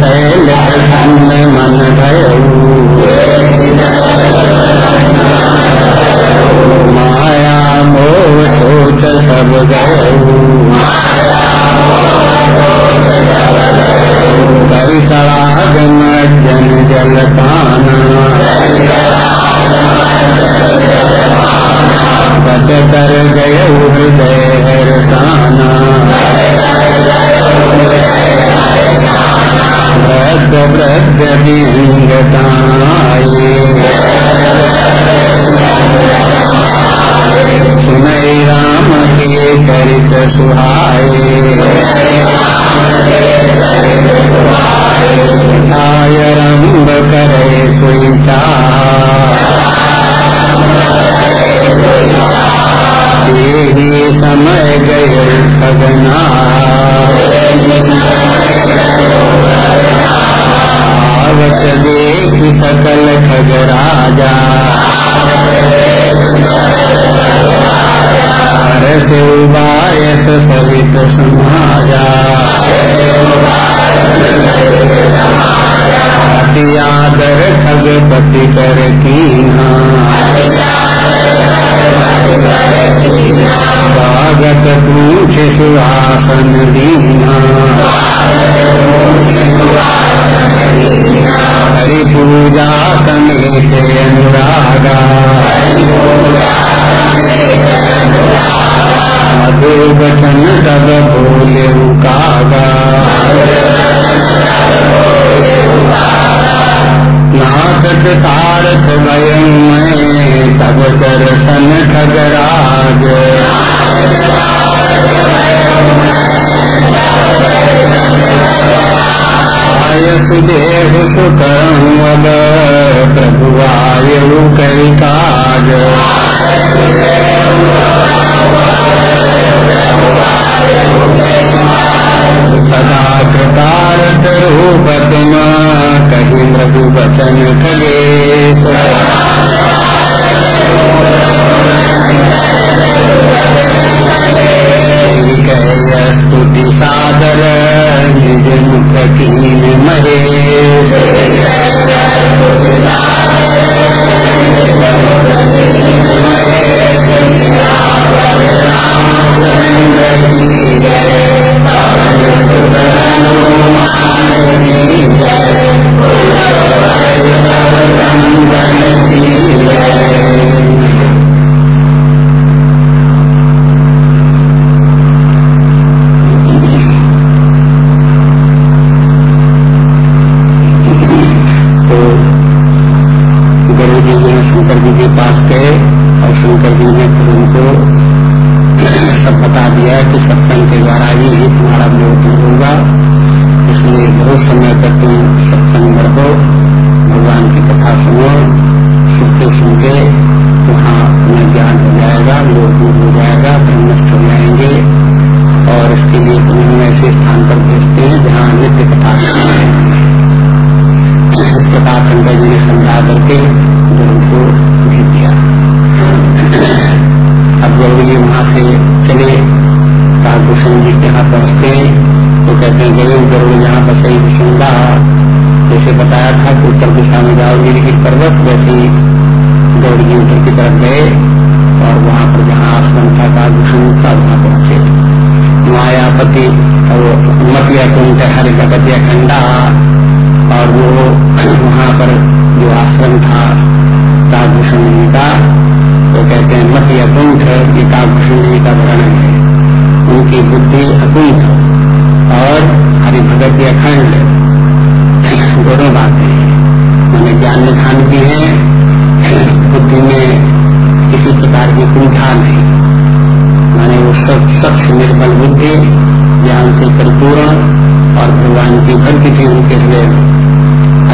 शैल मन माया मोह सोच सब जन जल पाना बच कर गय हृदय हरसाना वृद्ध वृद्ध दिंगताए सुनई राम के चरित सुहाए आय रंग करे सोई तेरी समय गय सगना आवत देख सकल खग राजा हरस उबायस सहित समाजा। अति आदर खगपति कर कीना। स्वागत पूछ सुहासन दीना। हरि पूजा समेत अनुरागा। मधुर वचन तब बोले कागा नाथक तारक भयं मैं तब दर्शन खगराज आय सुदेव सुकरहूँ अब प्रभु आयु कई काज सदा कृतार्थ रूप तुम कही मृदु वचन खगेश स्तुति सादर निज मुख कीन महेश। तो बताया था कि उत्तर दिशा में जाओगे लेकिन पर्वत ही गौरी उत्तर की तरफ़ गए और वहाँ पर जहाँ आश्रम था कालभूषण का वहाँ पहुँचे। मायापति मत या कुंठ हरि भगत खंडा और वो वहाँ पर जो आश्रम था काभूषण जी का तो कहते हैं मत अकुंठ ये काभूषण जी का वर्णन है। उनकी बुद्धि अकुंठ और हरिभगत अखंड दोनों बातें हैं मैंने ज्ञान में निधान की है बुद्धि में किसी प्रकार की कुंठा नहीं माने वो सब स्वच्छ निर्बल बुद्धि ज्ञान से परिपूर्ण और भगवान की भक्ति थी उनके हृदय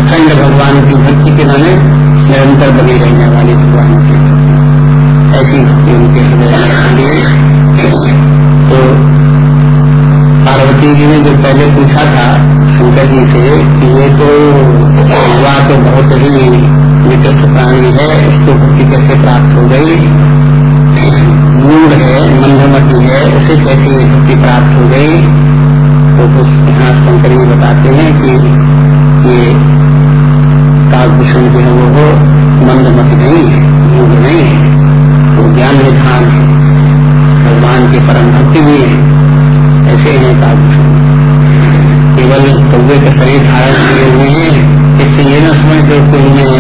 अखंड भगवान की भक्ति के माने निरंतर बनी रहने वाली भगवान की ऐसी भक्ति उनके हृदय तो पार्वती जी ने जो पहले पूछा था शंकर जी से ये तो युवा तो बहुत ही निकृष्ट प्राणी है उसको भक्ति कैसे प्राप्त हो गई? मूड है, मंदमती है, उसे कैसे ये भक्ति प्राप्त हो गई? तो कुछ यहाँ शंकर जी बताते हैं कि ये कालभूषण जो है वो मंदमती नहीं है, मूड नहीं है, वो ज्ञान निधान है। भगवान के परम भक्ति भी है, ऐसे हैं कालभूषण केवल कौए के शरीर धारण किए हुए हैं इससे ये न समझ दो कि उनमें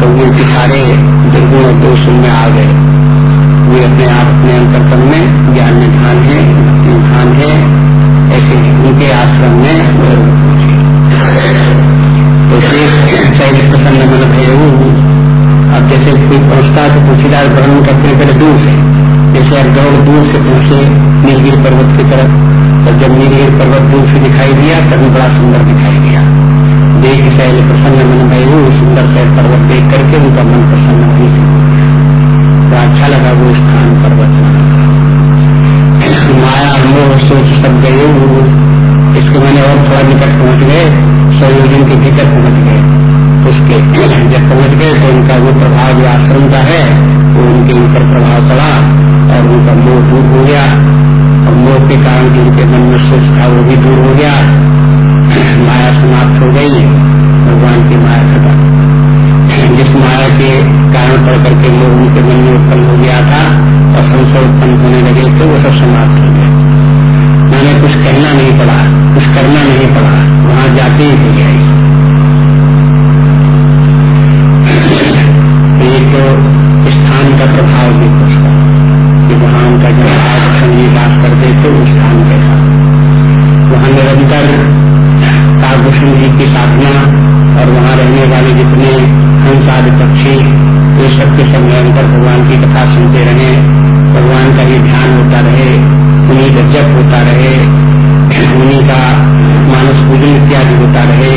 कौए के सारे दुर्गुण और दोष उनमें आ गए। वे अपने आप, अपने अंतरकम में ज्ञान निधान है, भक्ति निधान है, ऐसे उनके आश्रम में तो शैल प्रसन्न मन भय अब जैसे कोई पहुँचता तो पूछीदार वर्णन करते पहले दूर से, जैसे अब दूर से पहुँचे, नीलगिर पर्वत की तरफ़ और जब मेरी पर्वत दूर से दिखाई दिया, तभी बड़ा सुंदर दिखाई दिया। देख शैल प्रसन्न मन भय सुंदर शैल पर्वत देख करके उनका मन प्रसन्न हुई। तो अच्छा लगा वो स्थान पर्वत माया, मोह सोच सब गए इसके मैंने और थोड़ा निकट पहुँच गए, संयोजन के भीतर पहुँच गए। उसके जब पहुँच गए तो उनका वो प्रभाव जो आश्रम का है, वो उनके ऊपर प्रभाव पड़ा और उनका मोह दूर हो गया। मोह के कारण जिनके मन में सुख था, वो भी दूर हो गया। माया समाप्त हो गई। भगवान की माया खत्म। जिस माया के कारण पड़ करके मोह उनके मन में उत्पन्न हो गया था, और संशय उत्पन्न होने लगे थे वो सब समाप्त हो गए। मैंने कुछ कहना नहीं पड़ा, कुछ करना नहीं पड़ा, वहाँ जाते ही हो गया तो स्थान का प्रभाव भी कि वहाँ उनका जो संगी वास करते थे, उस स्थान के साथ वहाँ निरंतर कालभूषण जी की साधना और वहाँ रहने वाले जितने हंस आदि पक्षी वे सबके सब निरंतर भगवान की कथा सुनते रहे, भगवान का ही ध्यान होता रहे, उन्हीं का जप होता रहे, उन्हीं का मानस पूजन इत्यादि होता रहे।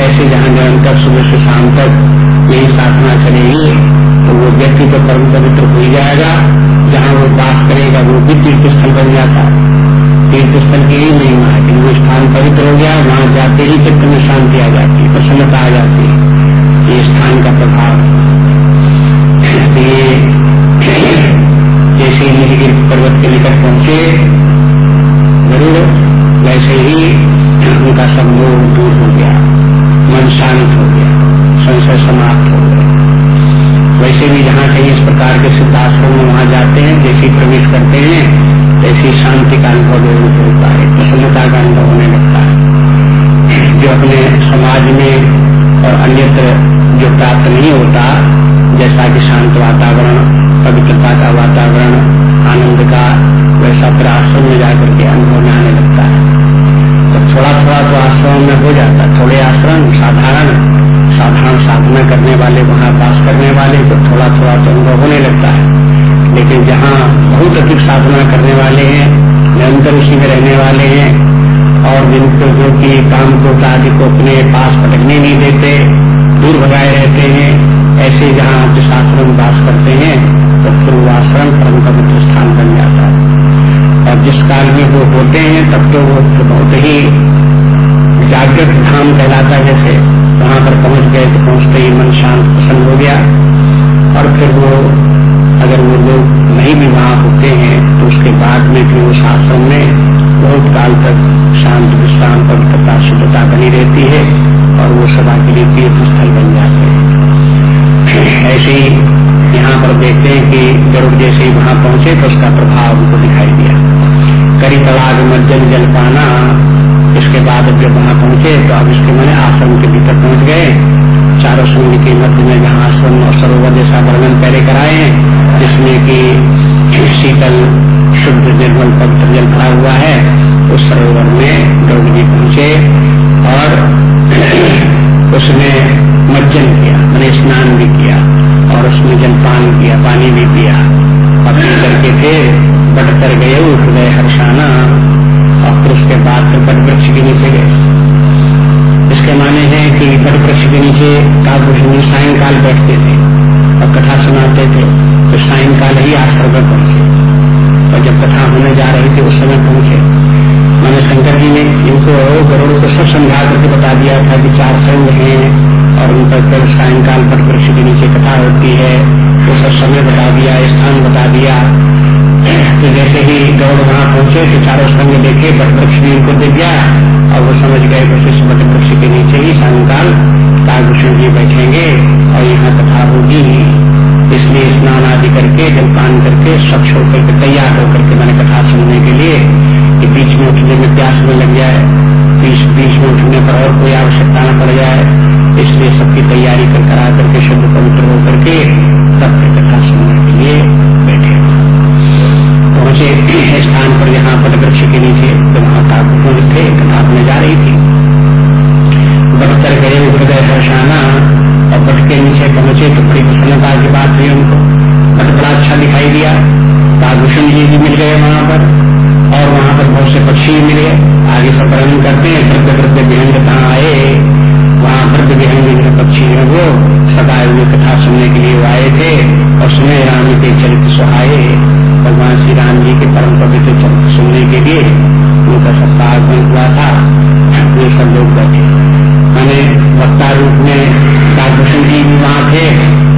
ऐसे जहाँ निरंतर सुबह से शाम तक यही साधना चलेगी तो वो व्यक्ति तो परम पवित्र हो जाएगा। जहाँ वो वास करेगा, वो भी तीर्थ स्थल बन जाता तीर्थ स्थल की ही महिमा है वो स्थान पवित्र हो गया, वहाँ जाते ही चित्त में शांति आ जाती है, प्रसन्नता आ जाती है। ये स्थान का प्रभाव तो ये जैसे नीलगिर पर्वत के निकट पहुँचे, ज़रूर वैसे ही उनका सब मोह दूर हो गया, मन शांत हो गया संशय समाप्त हो गया। वैसे भी जहाँ कहीं इस प्रकार के सिद्ध आश्रम में वहाँ जाते हैं, जैसे प्रवेश करते हैं, वैसे शांति का अनुभव ज़रूर होता है, प्रसन्नता का अनुभव होने लगता है। जो अपने समाज में और अन्यत्र जो प्राप्त नहीं होता, जैसा कि शांत वातावरण, पवित्रता का वातावरण, आनंद का, वैसा फिर आश्रम में जाकर के अनुभव में आने लगता है। तो थोड़ा थोड़ा तो आश्रम में हो जाता थोड़े आश्रम, साधारण। साधारण साधना करने वाले, वहाँ पास करने वाले को थोड़ा थोड़ा तो अनुभव होने लगता है। लेकिन जहाँ बहुत अधिक साधना करने वाले हैं, निरंतर उसी में रहने वाले हैं, और जिनको जो कि काम को आदि को अपने पास पटकने नहीं देते, दूर भगाए रहते हैं, ऐसे जहाँ जिस आश्रम वास करते हैं तो फिर वो आश्रम परम पवित्र स्थान बन जाता है। और जिस काल में वो होते हैं, तब तो वो बहुत ही जागृत धाम कहलाता है जैसे वहाँ पर पहुँच गए तो पहुँचते ही मन शांत प्रसन्न हो गया। और फिर वो, अगर वो लोग नहीं भी वहाँ होते हैं तो उसके बाद में फिर उस आश्रम में बहुत काल तक शांत विश्राम पवित्रता शुद्धता बनी रहती है और वो सदा के लिए तीर्थ स्थल बन जाते हैं। ऐसे ही यहाँ पर देखते हैं कि गरुड़ जैसे ही वहाँ पहुँचे तो उसका प्रभाव उनको दिखाई दिया। करी तलाक मज्जन जल पाना इसके बाद जब वहाँ पहुँचे तो अब इसके मैंने आश्रम के भीतर पहुँच गए। चारों संघ के मध्य में जहाँ आश्रम और सरोवर जैसा वर्णन पहले कराए जिसमें कि शीतल, शुद्ध निर्मल पवित्र जल भरा हुआ है, उस सरोवर में गौरी जी पहुँचे और उसमें मज्जन किया, मैंने स्नान भी किया और उसमें जलपान किया, पानी भी पिया। अपने करके थे बढ़ कर गए हृदय हर्षाना और फिर उसके बाद फिर बट वृक्ष के नीचे गए। इसके माने हैं कि बट वृक्ष के नीचे कालभूषण सायंकाल बैठते थे और कथा सुनाते थे। तो सायंकाल ही आश्रम में पहुँचे। और जब कथा होने जा रही थी, उस समय पहुँचे। मैंने शंकर जी ने इनको गरुड़ को सब समझा करके बता दिया था कि चार संग हैं और उन पर कल सायंकाल पर वृक्ष के नीचे कथा होती है। वो सब समय बता दिया, स्थान बता दिया। तो जैसे ही गौड़ वहाँ पहुँचे तो चारों संग देखे बट भी उनको दिख गया और वो समझ गए वशिष्ठ बट वृक्ष के नीचे ही सायंकाल कालभूषण जी बैठेंगे, और यहाँ कथा होगी। इसलिए स्नान आदि करके, जलपान करके स्वच्छ होकर के तैयार होकर के मैंने कथा सुनने के लिए कि बीच में उठने में प्यास में लग जाए, बीच बीच में उठने पर और कोई आवश्यकता न पड़ जाए। इसलिए सबकी तैयारी कर करा करके, शुद्ध पवित्र होकर के फिर कथा सुनने के लिए पहुँचे स्थान पर यहाँ पर वृक्ष के नीचे। तो वहाँ का थे? कथा होने जा रही थी। बढ़कर गए गए हर्षाना और बट के नीचे पहुँचे तो बड़ी प्रसन्नता की बात हुई उनको। बट बड़ा अच्छा दिखाई दिया। काभूषण जी भी मिल गए वहाँ पर और वहाँ पर बहुत से पक्षी मिले। आगे सब वर्णन करते हैं, वृद्ध वृद्ध विहंग कहाँ आए? वहाँ वृद्ध विहंग जो पक्षी है वो। सदाए हुए कथा सुनने के लिए आए थे और सुने राम के चरित्र सुहाए। भगवान श्री राम जी के परम पवित्र सुनने के लिए उनका सप्ताह हुआ था। ये सब लोग बैठे। मैंने वक्ता रूप में कालभूषण जी भी वहाँ थे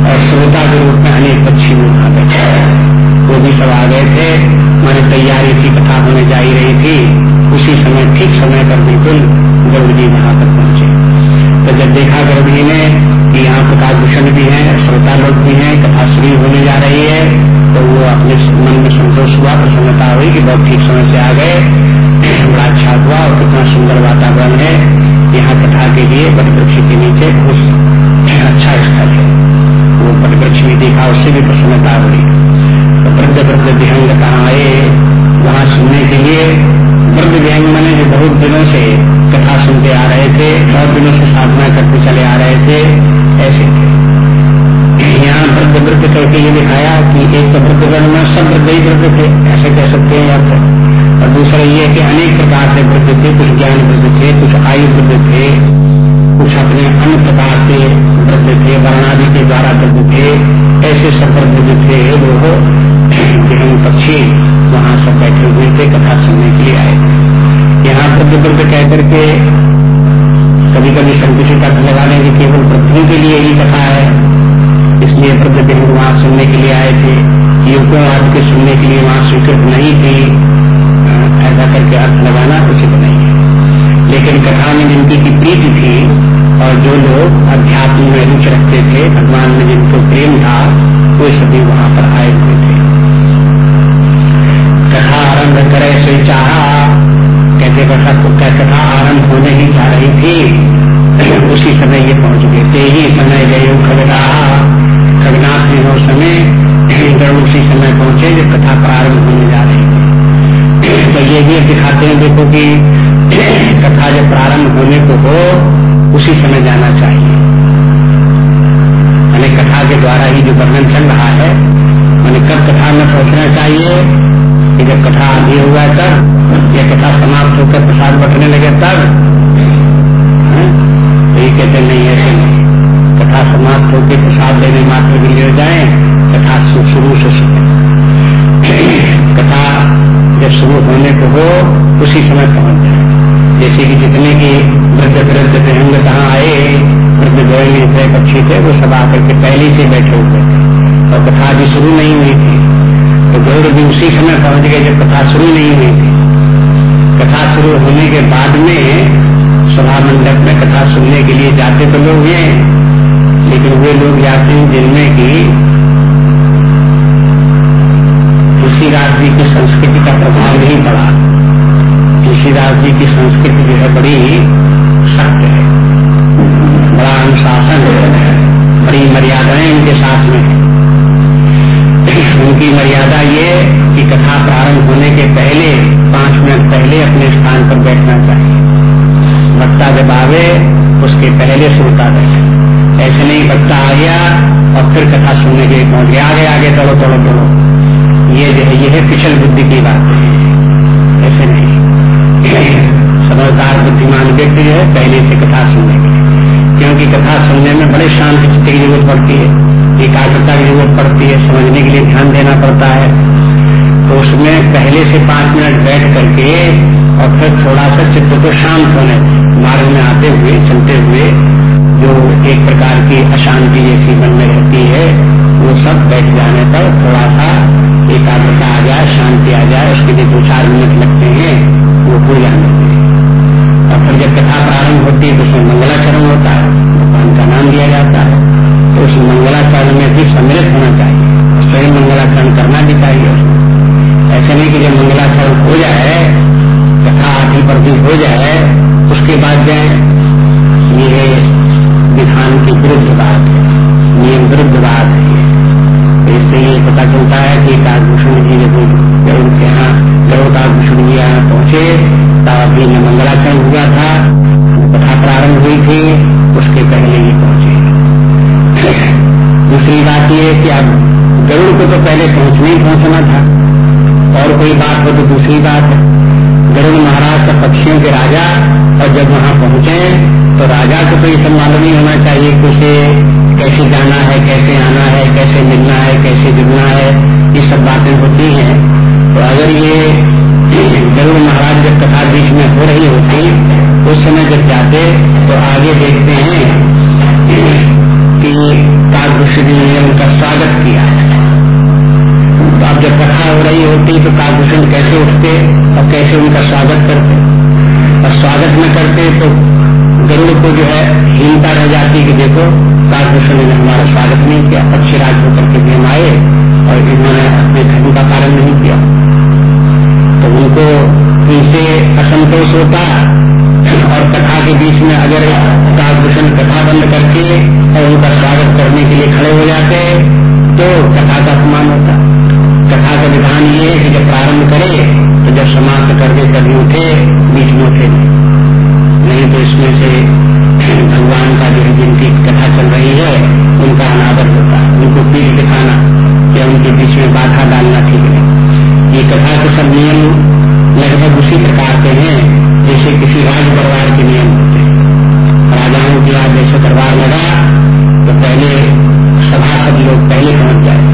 और श्रोता के रूप में अनेक पक्षी भी वहाँ बैठे। वो भी सब आ गए थे। मैंने तैयारी की कथा होने जा रही थी। उसी समय, ठीक समय पर बिल्कुल गरुड़ जी वहाँ पर पहुँचे। तो जब देखा गरुड़ जी ने कि यहाँ प्रकाश भूषण भी है, श्रोता लोग भी हैं, कथा शुरू होने जा रही है तो वो अपने मन में संतोष हुआ, प्रसन्नता हुई कि बहुत ठीक समय से आ गए। बड़ा अच्छा हुआ और कितना सुंदर वातावरण है। यहाँ कथा के लिए वृक्ष के नीचे उस अच्छा स्थल है। वो वृक्ष भी देखा, उससे भी प्रसन्नता हुई। तो वृद्ध वृद्ध विहंग कहाँ आए? वहाँ सुनने के लिए वृद्ध विहंग मैंने जो बहुत दिनों से सुनते आ रहे थे, बहुत दिनों से साधना करते चले आ रहे थे, ऐसे। यहाँ वृद्ध वृद्ध करके ये दिखाया कि एक तो वृद्ध वर्ण में सब वृद्ध ही वृद्ध थे, ऐसे कह सकते हैं अर्थ और दूसरा ये कि अनेक प्रकार से वृद्ध थे, कुछ ज्ञान वृद्ध थे, कुछ आयु वृद्ध थे, कुछ अपने अन्य प्रकार के वृद्ध थे, वर्णादि के द्वारा वृद्ध थे, ऐसे सब वृद्ध थे वो विहंग पक्षी वहाँ सब बैठे हुए थे, कथा सुनने के लिए आए यहाँ वृद्ध वृद्ध कह करके कभी कभी संकुचित अर्थ लगा लेंगे केवल वृद्धों के लिए ही कथा है। इसलिए वृद्ध विहंग वहाँ सुनने के लिए आए थे। युवकों आदि के सुनने के लिए वहाँ स्वीकृत नहीं थी। ऐसा करके अर्थ लगाना उचित नहीं है। लेकिन कथा में जिनकी की प्रीति थी और जो लोग अध्यात्म में रुचि रखते थे, भगवान में जिनको प्रेम था, वे सभी वहाँ पर आए हुए थे। कथा आरंभ करे से कहते कथा कथा आरंभ होने ही जा रही थी। उसी समय ये पहुँच गए। ते ही समय गए खगना खगनाथ ने वो समय उसी समय पहुँचे जब कथा प्रारंभ होने जा रही थी। तो ये भी दिखाते हैं, देखो कि कथा जब प्रारंभ होने को हो, उसी समय जाना चाहिए। मैंने कथा के द्वारा ही जो वर्णन चल रहा है, मैंने कब कथा में पहुँचना चाहिए कि जब कथा आदि हुआ तब या कथा समाप्त होकर प्रसाद बटने लगे तब तो ये कहते नहीं, ऐसे नहीं। कथा समाप्त होकर प्रसाद लेने मात्र के लिए जाए, कथा शुरू से कथा जब शुरू होने को हो, उसी समय पहुँच जाए। जैसे कि जितने की वृद्ध वृद्ध विहंग कहाँ आए, वृद्ध गोयल थे, पक्षी थे, वो सब आकर के पहले से बैठे हुए थे। और कथा अभी शुरू नहीं हुई थी। तो गौर भी उसी समय पहुँच गए जब कथा शुरू नहीं हुई थी। कथा शुरू होने के बाद में सभा मंडप में कथा सुनने के लिए जाते तो लोग हैं। लेकिन वे लोग जाते हैं जिनमें की तुलसीदास जी की संस्कृति का प्रभाव नहीं पड़ा। तुलसीदास जी की संस्कृति जो है बड़ी सख्त है। बड़ा अनुशासन है। बड़ी मर्यादाएँ इनके साथ में उनकी मर्यादा ये कि कथा प्रारंभ होने के पहले, पाँच मिनट पहले अपने स्थान पर बैठना चाहिए। वक्ता जब आवे, उसके पहले सुनता बैठे ऐसे नहीं, वक्ता आ गया और फिर कथा सुनने के लिए पहुँच गया। आगे आगे तड़ो तड़ो तड़ो ये जो है, ये है पिछल बुद्धि की बात। है ऐसे नहीं। समझदार, बुद्धिमान व्यक्ति जो है, पहले से कथा सुनने के क्योंकि कथा सुनने में बड़े शांत की ज़रूरत पड़ती है। एकाग्रता की ज़रूरत पड़ती है, समझने के लिए ध्यान देना पड़ता है। तो उसमें पहले से पाँच मिनट बैठ करके और फिर थोड़ा सा चित्र को शांत होने, मार्ग में आते हुए, चलते हुए जो एक प्रकार की अशांति जैसी मन में रहती है, वो सब बैठ जाने पर थोड़ा सा एकाग्रता आ जाए, शांति आ जाए, उसके लिए दो चार मिनट लगते हैं, वो हो जाने और फिर जब कथा प्रारंभ होती है तो उसमें मंगलाचरण होता है, भगवान का नाम दिया जाता है। उस मंगलाचरण में भी सम्मिलित होना चाहिए। स्वयं मंगलाचरण करना भी चाहिए ऐसे नहीं कि जब मंगलाचरण हो जाए कथा आदि पर भी हो जाए, उसके बाद जाए, ये विधान की विरुद्ध बात है। नियम विरुद्ध बात है इससे ये पता चलता है कि काकभूषण जी जब गरुड़ के यहाँ गरुड़ काकभूषण जी यहाँ पहुँचे, तब अभी न मंगलाचरण हुआ था। कथा प्रारंभ हुई थी, उसके पहले ये कि अब गरुड़ को तो पहले पहुँचना ही पहुँचना था। और कोई बात हो तो दूसरी बात है। गरुड़ महाराज का पक्षियों के राजा और जब वहाँ पहुँचे तो राजा को तो ये सब मालूम ही होना चाहिए कि उसे कैसे जाना है, कैसे आना है, कैसे मिलना है, कैसे जुड़ना है। ये सब बातें होती हैं। तो अगर ये गरुड़ महाराज जब कथा बीच में हो रही होती, उस समय जब जाते तो आगे देखते हैं कि काकभूषण ने उनका स्वागत किया। तो अब जब कथा हो रही होती तो काकभूषण कैसे उठते और कैसे उनका स्वागत करते? और स्वागत न करते तो गरुड़ को जो है हीनता रह जाती कि देखो काकभूषण ने हमारा स्वागत नहीं किया, अच्छे पक्षीराज होकर के भी हम आए और इन्होंने अपने धर्म का पालन नहीं किया। तो उनको उनसे असंतोष होता और कथा के बीच में अगर काकभूषण कथा बंद करके और उनका स्वागत करने के लिए खड़े हो जाते तो कथा का अपमान होता। कथा का विधान ये है कि जब प्रारंभ करे तो जब समाप्त कर दे, तभी उठे, बीच में उठे नहीं। तो इसमें से भगवान का जो जिनकी कथा चल रही है, उनका अनादर होता। है उनको पीठ दिखाना या उनके बीच में बाधा डालना ठीक है ये कथा के सब नियम लगभग उसी प्रकार के हैं। जैसे किसी राज परिवार के नियम होते हैं। राजाओं की आज जैसे दरबार लगा तो पहले सभा सब लोग पहले पहुँच जाए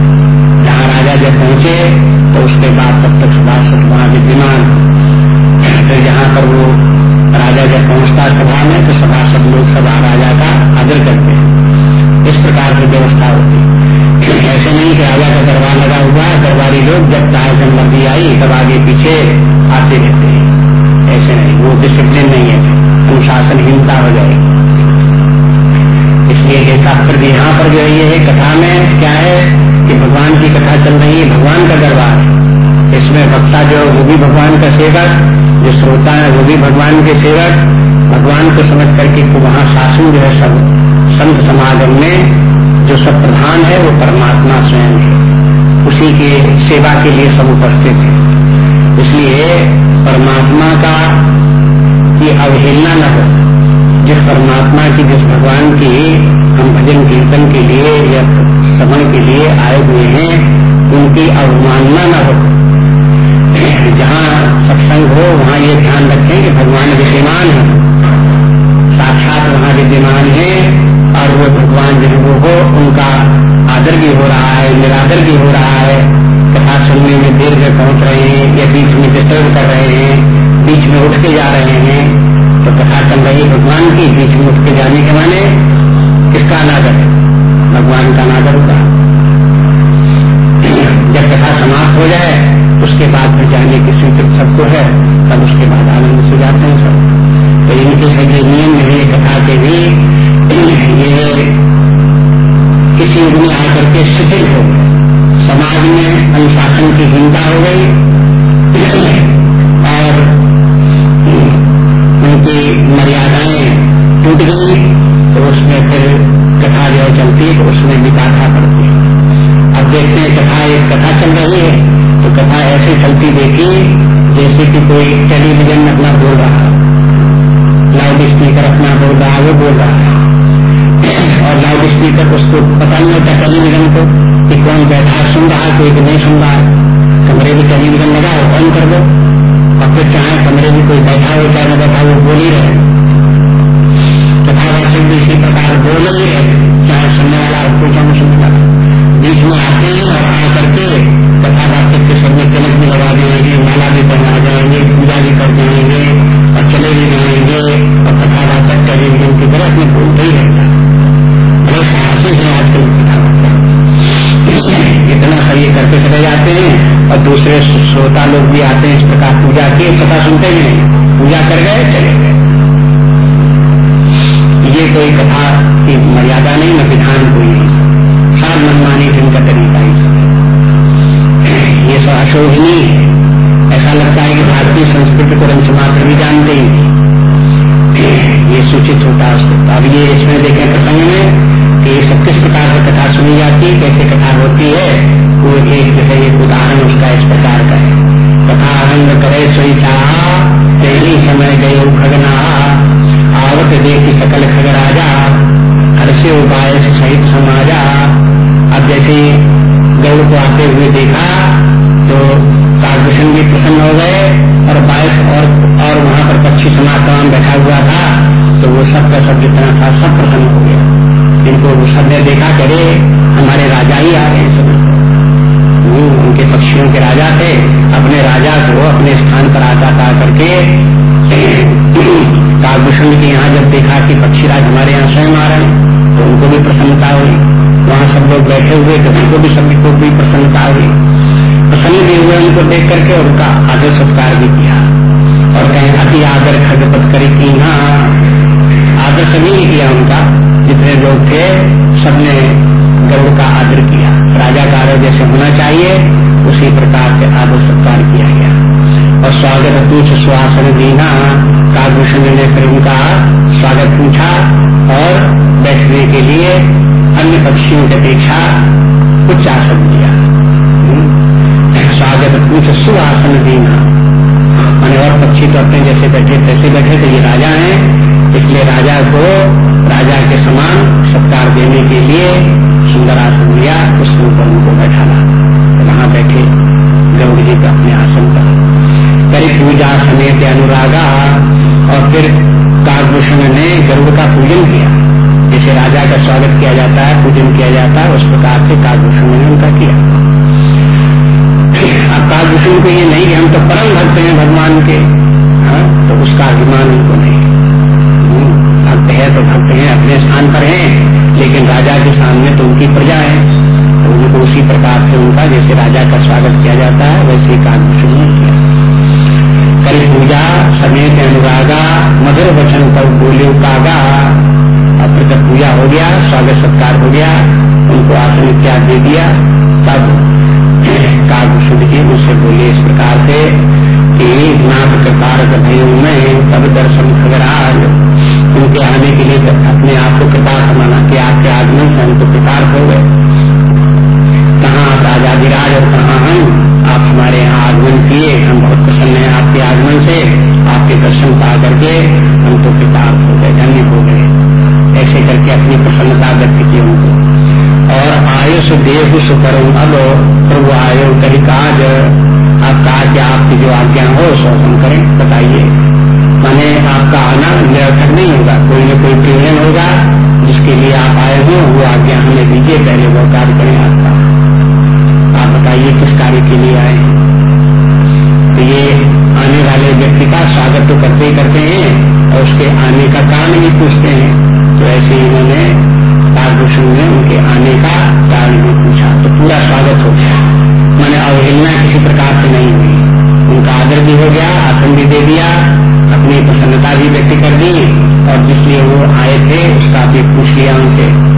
जहाँ राजा जब पहुँचे तो उसके बाद तब तक सभासद वहाँ विद्यमान फिर जहाँ पर वो राजा जब पहुँचता सभा में तो सभासद लोग, सभा राजा का आदर करते हैं। इस प्रकार की व्यवस्था होती ऐसे नहीं कि राजा का दरबार लगा हुआ है, दरबारी लोग जब चाहे जनमर्दी आई, तब आगे पीछे आते रहते ऐसे नहीं, वो डिसिप्लिन नहीं है, अनुशासनहीनता हो जाएगी। इसलिए जैसा फिर यहाँ पर जो ये है कथा में क्या है कि भगवान की कथा चल रही है, भगवान का दरबार। इसमें वक्ता जो वो भी भगवान का सेवक, जो श्रोता है, वो भी भगवान के सेवक। भगवान को समझ करके वहाँ शासन जो है, सब संत समागम में जो सब प्रधान है, वो परमात्मा स्वयं है। उसी के सेवा के लिए सब उपस्थित है। इसलिए परमात्मा का ये अवहेलना न हो। जिस परमात्मा की, जिस भगवान की हम भजन कीर्तन के लिए या श्रवण के लिए आए हुए हैं, उनकी अवमानना न हो। जहाँ सत्संग हो, वहाँ ये ध्यान रखें कि भगवान विद्यमान है। साक्षात वहाँ विद्यमान है और वो भगवान जो वो हो, उनका आदर भी हो रहा है, निरादर भी हो रहा है। कथा सुनने में देर में पहुँच रहे हैं या बीच में डिस्टर्ब कर रहे हैं, बीच में उठ के जा रहे हैं तो कथा चल रही भगवान की बीच में उठ के जाने के माने किसका अनादर भगवान का नादर होगा। जब कथा समाप्त हो जाए, उसके बाद फिर जाने की स्वीकृत सबको है, तब उसके बाद आनंद से जाते हैं सब। तो इनके सभी नियम है कथा के भी, ये किसी में आकर के शिथिल हो गए। समाज में अनुशासन की हीनता हो गई और उनकी मर्यादाएँ टूट गई तो उसमें फिर कथा जो चलती तो उसमें भी गाथा पड़ती अब देखते हैं, कथा एक कथा चल रही है तो कथा ऐसे चलती देखी, जैसे कि कोई टेलीविज़न अपना बोल रहा लाउड स्पीकर अपना बोल रहा वो बोल रहा है। और लाउड स्पीकर उसको पता नहीं होता टेलीविज़न को। कि कौन बैठा सुन रहा है कोई नहीं सुन रहा कमरे में टेलीविज़न लगा है कौन कर दो। और फिर चाहे कमरे में कोई बैठा हो चाहे न बैठा वो बोल ही रहे कथावाचक भी इसी प्रकार बोल ही रहे चाहे सुनने वाला हो कोई चाहे सुनने वाला। बीच में आते ही और आ करके कथावाचक के सब में तिलक भी लगा देंगे माला भी पहना जाएँगे पूजा भी कर देंगे और चले भी जाएँगे और कथावाचक का भी उनके तरह में बोलते ही रहता है बड़े साहसी है आजकल कथावाचक दूसरे श्रोता लोग भी आते हैं इस प्रकार पूजा की कथा सुनते भी नहीं। पूजा कर गए, चले गए। ये कोई कथा की मर्यादा नहीं, न विधान कोई नहीं। सब मनमानी जिनका तरीका ही। ये सब अशोभनीय है। ऐसा लगता है कि भारतीय संस्कृति को रंच मात्र भी जानते ही। ये सूचित होता है अब ये इसमें देखें प्रसंग में। कि सब किस प्रकार से कथा सुनी जाती है, कैसे कथा होती है, वो एक जो है, एक उदाहरण उसका इस प्रकार का है। कथा आनंद करे सोई चाह तेरी समय गए खगना, आवत देखी सकल खग राजा हर से उपाय सहित समाजा। अब जैसे गौड़ को आते हुए देखा तो कालभूषण भी प्रसन्न हो गए, और बायस और और वहाँ पर पक्षी समाज तमाम बैठा हुआ था तो वो सब का सब जितना था, सब प्रसन्न हो गया। इनको सबने देखा करे हमारे राजा ही आ रहे हैं सब उनके पक्षियों के राजा थे। अपने राजा को अपने स्थान पर आता था करके, कालभूषण के यहाँ जब देखा कि पक्षीराज हमारे यहाँ स्वयं आ रहे हैं तो उनको भी प्रसन्नता हुई। वहाँ सब लोग बैठे हुए तो उनको भी सभी को भी प्रसन्नता हुई। प्रसन्न भी हुए उनको देख करके उनका आदर सत्कार भी किया। और कहें, अति आदर खगपत करे की आदर सभी किया उनका। जितने लोग थे, सबने गरुड़ का आदर किया। राजा का आदर जैसे होना चाहिए, उसी प्रकार से आदर सत्कार किया गया। और स्वागत पूछ सुहासन दीना, कालभूषण ने फिर उनका स्वागत पूछा और बैठने के लिए अन्य पक्षियों की अपेक्षा उच्च आसन दिया। हम्म। स्वागत पूछ सुहासन दीना। मैंने और पक्षी तो अपने जैसे बैठे, तैसे बैठे तो ये राजा हैं, इसलिए राजा को राजा के समान सत्कार देने के लिए सुंदर आसन लिया उसके ऊपर उनको बैठाला। वहाँ बैठे गरुड़ जी का अपने आसन पर। करी पूजा समेत अनुरागा और फिर काकभूषण ने गरुड़ का पूजन किया। जैसे राजा का स्वागत किया जाता है पूजन किया जाता है उस प्रकार से काकभूषण ने उनका किया। अब कालभूषण को ये नहीं कि हम तो परम भक्त हैं भगवान के। हाँ, तो उसका अभिमान उनको नहीं। है तो भक्त हैं, अपने स्थान पर है, लेकिन राजा के सामने तो उनकी प्रजा है। तो उनको उसी प्रकार से उनका, जैसे राजा का स्वागत किया जाता है, वैसे ही कानभूषण ने किया करी पूजा, समेत अनुरागा, मधुर वचन पर बोले कागा। फिर जब पूजा हो गया, स्वागत सत्कार हो गया, उनको आसन इत्यादि दे दिया। तब कागभूषण जी उनसे बोले इस प्रकार से कि, नाथ कारक भयो में, तब दर्शन खगराज। उनके आने के लिए अपने आप को कृतार्थ माना कि आपके आगमन से हम तो कृतार्थ हो गए। कहाँ आप राजाधिराज और कहाँ हम? आप हमारे यहाँ आगमन किए, हम बहुत प्रसन्न हैं आपके आगमन से। आपके दर्शन पा करके हम तो कृतार्थ हो गए, धन्य हो गए। ऐसे करके अपनी प्रसन्नता व्यक्त की उनको। और आयुष देव सुकरुण अब प्रभु आयु करी काज आप कहा कि आपकी जो आज्ञा हो सो हम करें, बताइए। माने आपका आना निरर्थक नहीं होगा। कोई न कोई प्रयोजन होगा, जिसके लिए आप आए हो, वो आज्ञा हमें दीजिए, पहले वो कार्य करें आपका। आप बताइए किस कार्य के लिए आए तो ये आने वाले व्यक्ति का स्वागत तो करते ही करते हैं, और उसके आने का कारण भी पूछते हैं। तो ऐसे इन्होंने कालभूषण ने उनके आने का कारण भी पूछा। तो पूरा स्वागत हो गया। मैंने अवहेलना किसी प्रकार से नहीं हुई। उनका आदर भी हो गया, आसन भी दे दिया अपनी प्रसन्नता भी व्यक्त कर दी और जिसलिए वो आए थे उसका भी पूछ लिया उनसे।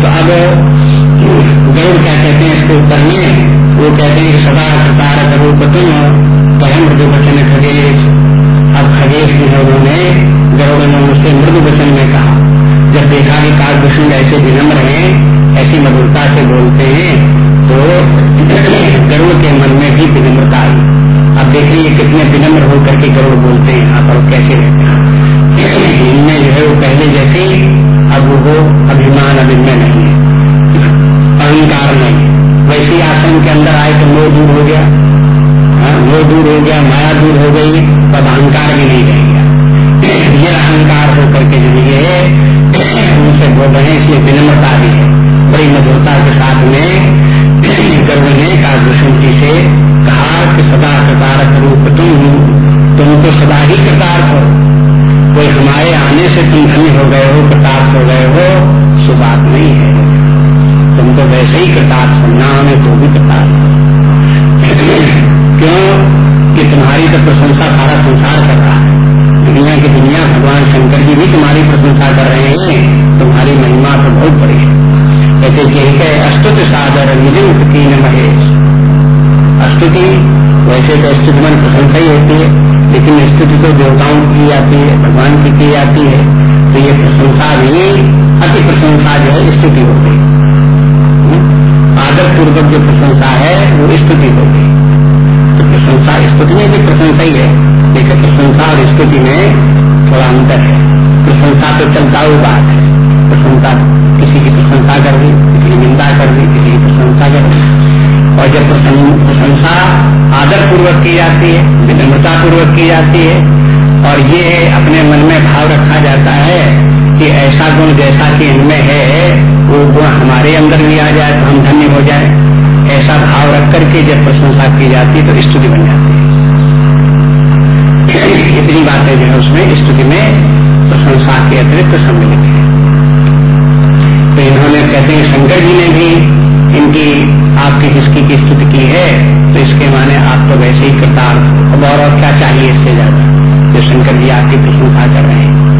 तो अब, गरुड़ क्या कहते हैं इसके उत्तर में? वो कहते हैं सदा सतार करो तुम परम मृदु वचन खगेश। अब खगेश जो है उन्होंने गरुड़ ने उनसे मृदु वचन में कहा। जब देखा कि काल कालभूषण ऐसे विनम्र हैं, ऐसी मधुरता से बोलते हैं तो गरुड़ के मन में भी विनम्रता आई। अब देखिए कितने विनम्र होकर के गरुड़ बोलते हैं यहाँ पर कैसे रहते हैं? इनमें जो है वो पहले जैसे अब वो अभिमान इनमें नहीं है। अहंकार नहीं वैसे आश्रम के अंदर आए तो मोह दूर हो गया। हाँ, मोह दूर हो गया माया दूर हो गई तब अहंकार भी नहीं रह गया ये अहंकार होकर के जो ये उनसे बोल रहे हैं विनम्रता भी है। बड़ी मधुरता के साथ में गर्व ने कालभूषण जी से कहा कि सदा कृतार्थ रूप तुम तुम तो सदा ही कृतार्थ हो। कोई हमारे आने से तुम धन्य हो गए हो कृतार्थ हो गए हो, सो बात नहीं है। तुम तो वैसे ही कृतार्थ हो ना हमें तो भी कृतार्थ क्यों? कि तुम्हारी तो प्रशंसा सारा संसार कर रहा है। दुनिया की दुनिया भगवान शंकर जी भी तुम्हारी प्रशंसा कर रहे हैं। तुम्हारी महिमा तो बहुत बड़ी है। कहते कहे अस्तुत सादर निलिंग तीन महेश। अस्तुति, वैसे तो स्तुति मन प्रशंसा ही होती है, लेकिन स्तुति तो देवताओं की जाती है, भगवान की की जाती है तो ये प्रशंसा भी, अति प्रशंसा जो है स्तुति हो गई। आदर पूर्वक जो प्रशंसा है, वो स्तुति हो गई। तो प्रशंसा स्तुति में भी प्रशंसा ही है, लेकिन प्रशंसा और स्तुति में थोड़ा अंतर है। प्रशंसा तो चलता हुआ बात है। प्रशंसा किसी की प्रशंसा कर दी, किसी की निंदा कर दी, किसी की प्रशंसा कर दी। और जब प्रशंसा आदर पूर्वक की जाती है विनम्रता पूर्वक की जाती है। और ये अपने मन में भाव रखा जाता है कि ऐसा गुण जैसा कि इनमें है, वो गुण हमारे अंदर भी आ जाए तो हम धन्य हो जाए। ऐसा भाव रख करके जब प्रशंसा की जाती है तो स्तुति बन जाती है। इतनी बातें जो है उसमें स्तुति में प्रशंसा के अतिरिक्त सम्मिलित है। तो इन्होंने कहते हैं, शंकर जी ने भी इनकी आपकी जिसकी की स्तुति की है तो इसके माने आप तो वैसे ही कृतार्थ अब और, और क्या चाहिए इससे ज़्यादा? जो शंकर जी आपकी प्रशंसा कर रहे हैं।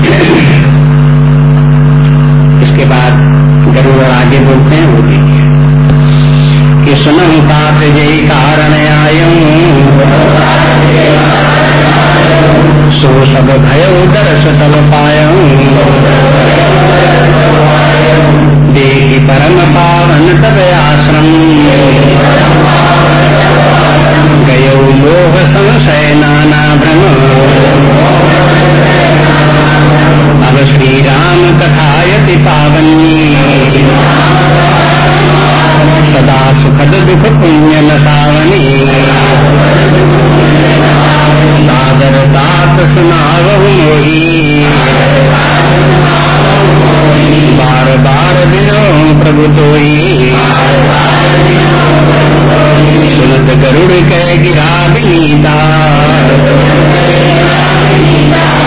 इसके बाद गरुड़ आगे बोलते हैं वो देखिए। कि सुनम पात्र जय कारण आयु। सो सब भय दरस तल पाय। देखी परम पावन तब आश्रम। गयो मोह संशय नाना भ्रम। अब श्री राम कथायति पावनी सदा सुखद दुख पुण्य नसावनी सादर तात सुनावहु मोही। बार बार दिनो प्रभु तोई सुनत गरुड़ कह गिरा विनीता।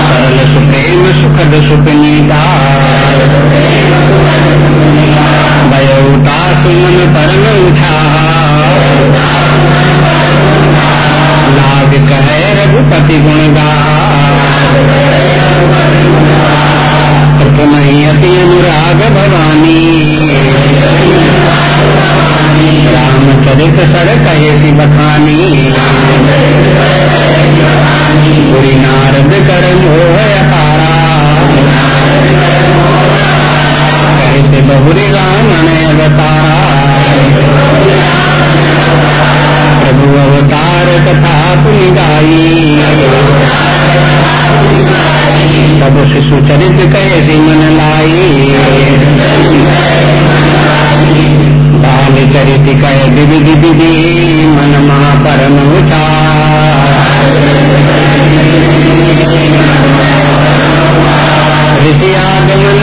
सरल सुप्रेम सुखद सुपनीता सुमन परम लाग कहे रघुपति गुण गा प्रथम अति अनुराग भवानी रामचरित सड़क ऐसी बखानी बुरी नारद कर मोह कैसे बहुरी राम ने अवतारा। प्रभु अवतार कथा पुनि गाई तब शिशु चरित कैसे मन लाई। बाल चरित कह विविध विधि मन महा परम ऋषियागमन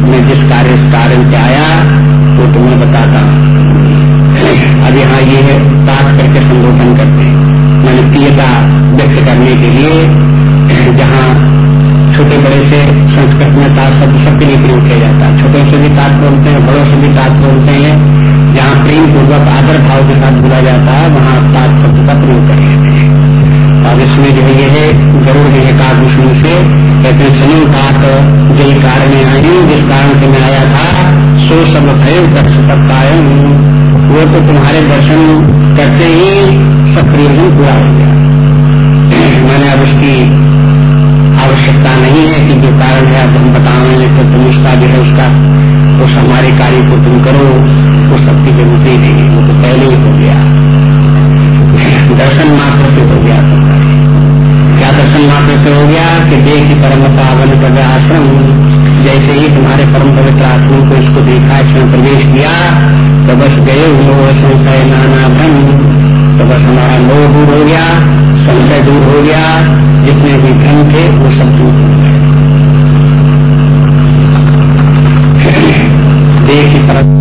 मैं जिस कार्य कारण से आया, वो तुम्हें बताता अब यहाँ ये तात करके संबोधन करते हैं। मैंने प्रियता व्यक्त करने के लिए, जहाँ छोटे बड़े से संस्कृत में तात शब्द सबके लिए प्रयोग किया जाता है। छोटों से भी तात बोलते हैं, बड़ों से भी तात बोलते हैं। जहाँ प्रेम पूर्वक आदर भाव के साथ बोला जाता है, वहाँ तात शब्द का प्रयोग कर और इसमें जो ये है गरुड़ जो है काभूषण से, कहते सुनो तात जो कारण में आई जिस कारण से मैं आया था, सो सब भय तक कायम वो तो तुम्हारे दर्शन करते ही सब प्रयोजन पूरा हो गया। मैंने अब उसकी आवश्यकता नहीं है कि जो कारण है, अब हम बताएँ तो तुम उसका जो है, उसका, उस हमारे कार्य को तुम करो, वो सबकी ज़रूरत ही नहीं, वो तो पहले ही हो गया। दर्शन मात्र से हो गया। क्या दर्शन मात्र से हो गया कि देख परम पावन पद आश्रम। जैसे ही तुम्हारे परम पवित्र आश्रम को इसको देखा, इसमें प्रवेश किया तो बस गए हुए संशय नाना भ्रम तो बस हमारा मोह दूर हो गया, संशय दूर हो गया। जितने भी भ्रम थे, वो सब दूर हो गए। की तरफ़